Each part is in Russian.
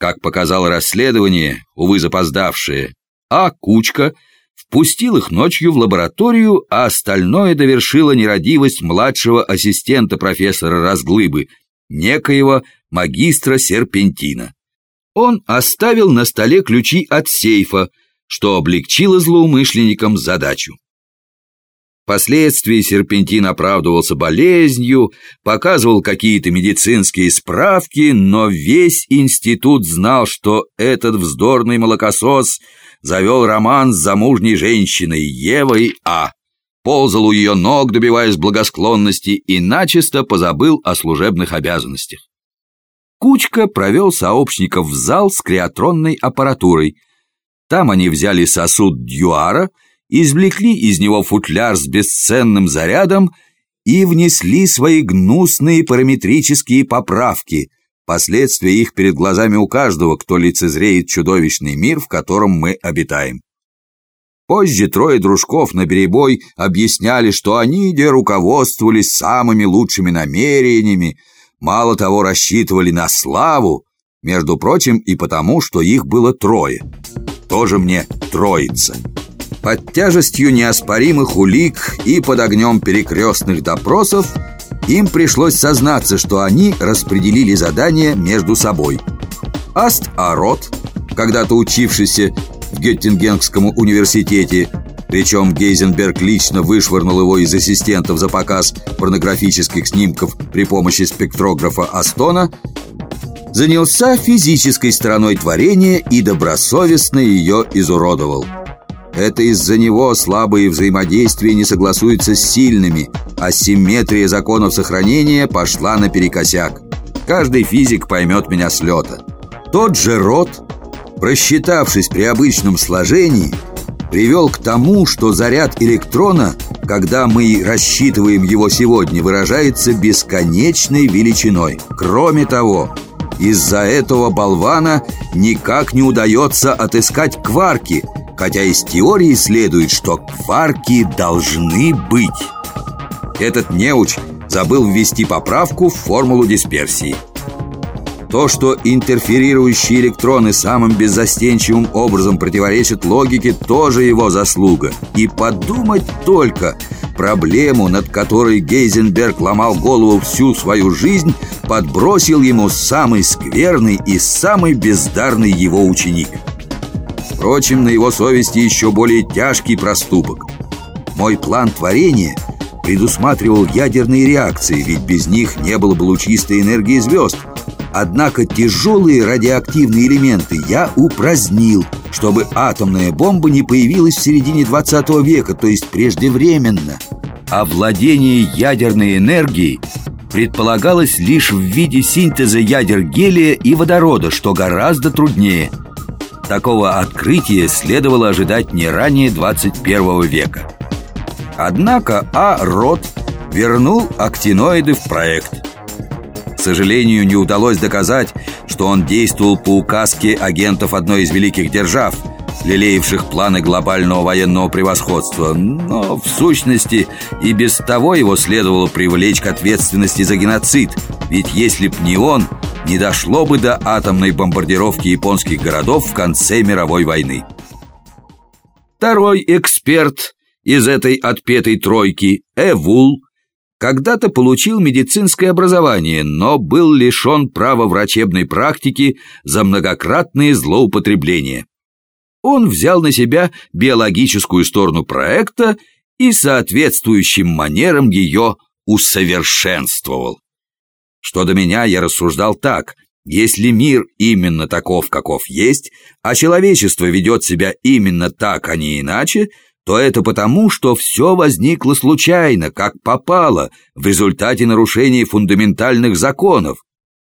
Как показало расследование, увы запоздавшее, а Кучка впустил их ночью в лабораторию, а остальное довершила нерадивость младшего ассистента профессора Разглыбы, некоего магистра Серпентина. Он оставил на столе ключи от сейфа, что облегчило злоумышленникам задачу. Впоследствии Серпентин оправдывался болезнью, показывал какие-то медицинские справки, но весь институт знал, что этот вздорный молокосос завел роман с замужней женщиной Евой А. Ползал у ее ног, добиваясь благосклонности, и начисто позабыл о служебных обязанностях. Кучка провел сообщников в зал с креатронной аппаратурой. Там они взяли сосуд дьюара – извлекли из него футляр с бесценным зарядом и внесли свои гнусные параметрические поправки, последствия их перед глазами у каждого, кто лицезреет чудовищный мир, в котором мы обитаем. Позже трое дружков на перебой объясняли, что они где руководствовались самыми лучшими намерениями, мало того рассчитывали на славу, между прочим и потому, что их было трое. Тоже мне троица. Под тяжестью неоспоримых улик и под огнем перекрестных допросов им пришлось сознаться, что они распределили задание между собой. Аст Арот, когда-то учившийся в Геттингенском университете, причем Гейзенберг лично вышвырнул его из ассистентов за показ порнографических снимков при помощи спектрографа Астона, занялся физической стороной творения и добросовестно ее изуродовал. Это из-за него слабые взаимодействия не согласуются с сильными, а симметрия законов сохранения пошла наперекосяк. Каждый физик поймет меня с лета. Тот же род, просчитавшись при обычном сложении, привел к тому, что заряд электрона, когда мы рассчитываем его сегодня, выражается бесконечной величиной. Кроме того, из-за этого болвана никак не удается отыскать кварки – хотя из теории следует, что кварки должны быть. Этот неуч забыл ввести поправку в формулу дисперсии. То, что интерферирующие электроны самым беззастенчивым образом противоречат логике, тоже его заслуга. И подумать только, проблему, над которой Гейзенберг ломал голову всю свою жизнь, подбросил ему самый скверный и самый бездарный его ученик – Впрочем, на его совести еще более тяжкий проступок. Мой план творения предусматривал ядерные реакции, ведь без них не было бы лучистой энергии звезд. Однако тяжелые радиоактивные элементы я упразднил, чтобы атомная бомба не появилась в середине 20 века, то есть преждевременно. А владение ядерной энергией предполагалось лишь в виде синтеза ядер гелия и водорода, что гораздо труднее – Такого открытия следовало ожидать не ранее 21 века. Однако А. Рот вернул актиноиды в проект. К сожалению, не удалось доказать, что он действовал по указке агентов одной из великих держав – лелеявших планы глобального военного превосходства, но в сущности и без того его следовало привлечь к ответственности за геноцид, ведь если б не он, не дошло бы до атомной бомбардировки японских городов в конце мировой войны. Второй эксперт из этой отпетой тройки, Эвул, когда-то получил медицинское образование, но был лишен права врачебной практики за многократные злоупотребления он взял на себя биологическую сторону проекта и соответствующим манерам ее усовершенствовал. Что до меня, я рассуждал так. Если мир именно таков, каков есть, а человечество ведет себя именно так, а не иначе, то это потому, что все возникло случайно, как попало, в результате нарушения фундаментальных законов,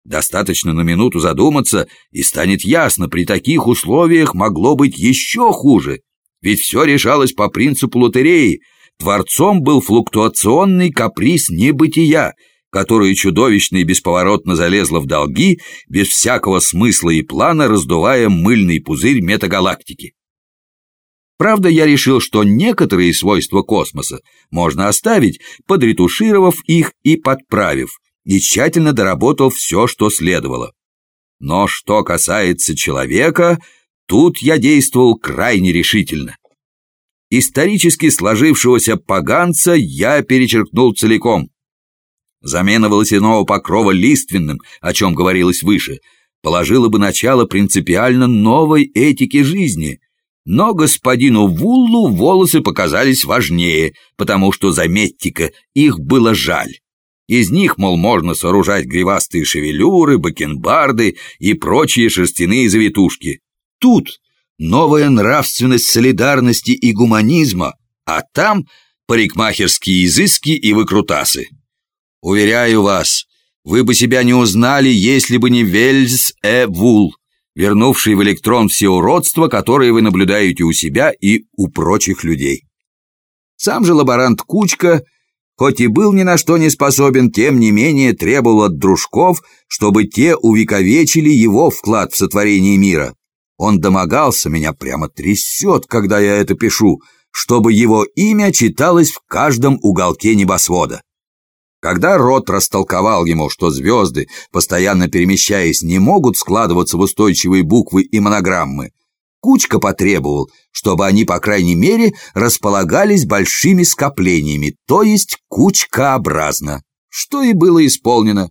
Достаточно на минуту задуматься, и станет ясно, при таких условиях могло быть еще хуже. Ведь все решалось по принципу лотереи. Творцом был флуктуационный каприз небытия, который чудовищно и бесповоротно залезла в долги, без всякого смысла и плана, раздувая мыльный пузырь метагалактики. Правда, я решил, что некоторые свойства космоса можно оставить, подретушировав их и подправив, и тщательно доработал все, что следовало. Но что касается человека, тут я действовал крайне решительно. Исторически сложившегося поганца я перечеркнул целиком. Замена волосяного покрова лиственным, о чем говорилось выше, положила бы начало принципиально новой этике жизни. Но господину Вуллу волосы показались важнее, потому что, заметьте-ка, их было жаль. Из них, мол, можно сооружать гривастые шевелюры, бакенбарды и прочие шерстяные завитушки. Тут новая нравственность солидарности и гуманизма, а там парикмахерские изыски и выкрутасы. Уверяю вас, вы бы себя не узнали, если бы не Вельс Э. Вул, вернувший в электрон все уродства, которые вы наблюдаете у себя и у прочих людей. Сам же лаборант Кучка, хоть и был ни на что не способен, тем не менее требовал от дружков, чтобы те увековечили его вклад в сотворение мира. Он домогался, меня прямо трясет, когда я это пишу, чтобы его имя читалось в каждом уголке небосвода. Когда Рот растолковал ему, что звезды, постоянно перемещаясь, не могут складываться в устойчивые буквы и монограммы, Кучка потребовал, чтобы они, по крайней мере, располагались большими скоплениями, то есть кучкообразно, что и было исполнено.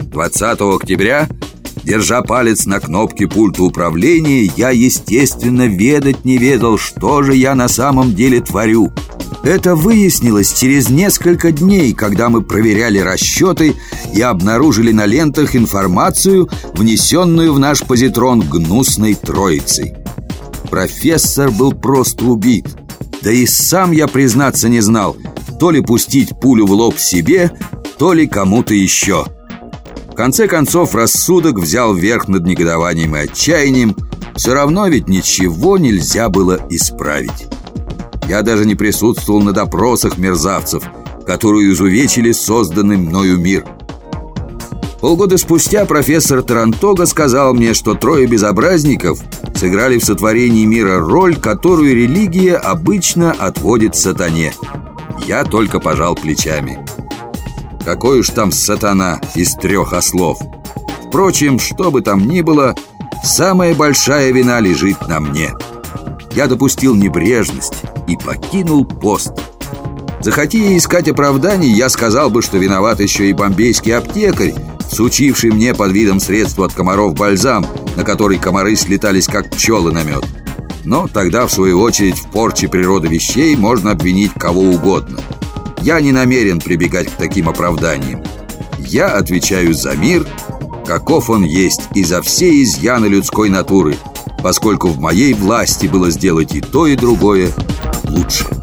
20 октября, держа палец на кнопке пульта управления, я, естественно, ведать не ведал, что же я на самом деле творю – это выяснилось через несколько дней, когда мы проверяли расчеты и обнаружили на лентах информацию, внесенную в наш позитрон гнусной троицей. Профессор был просто убит. Да и сам я, признаться, не знал, то ли пустить пулю в лоб себе, то ли кому-то еще. В конце концов, рассудок взял верх над негодованием и отчаянием. Все равно ведь ничего нельзя было исправить. Я даже не присутствовал на допросах мерзавцев, которые изувечили созданный мною мир. Полгода спустя профессор Тарантога сказал мне, что трое безобразников сыграли в сотворении мира роль, которую религия обычно отводит сатане. Я только пожал плечами. Какой уж там сатана из трех ослов. Впрочем, что бы там ни было, самая большая вина лежит на мне. Я допустил небрежность, и покинул пост. Захоти искать оправданий, я сказал бы, что виноват еще и бомбейский аптекарь, сучивший мне под видом средства от комаров бальзам, на который комары слетались как пчелы на мед. Но тогда, в свою очередь, в порче природы вещей можно обвинить кого угодно. Я не намерен прибегать к таким оправданиям. Я отвечаю за мир, каков он есть, и за все изъяны людской натуры, поскольку в моей власти было сделать и то, и другое, лучше.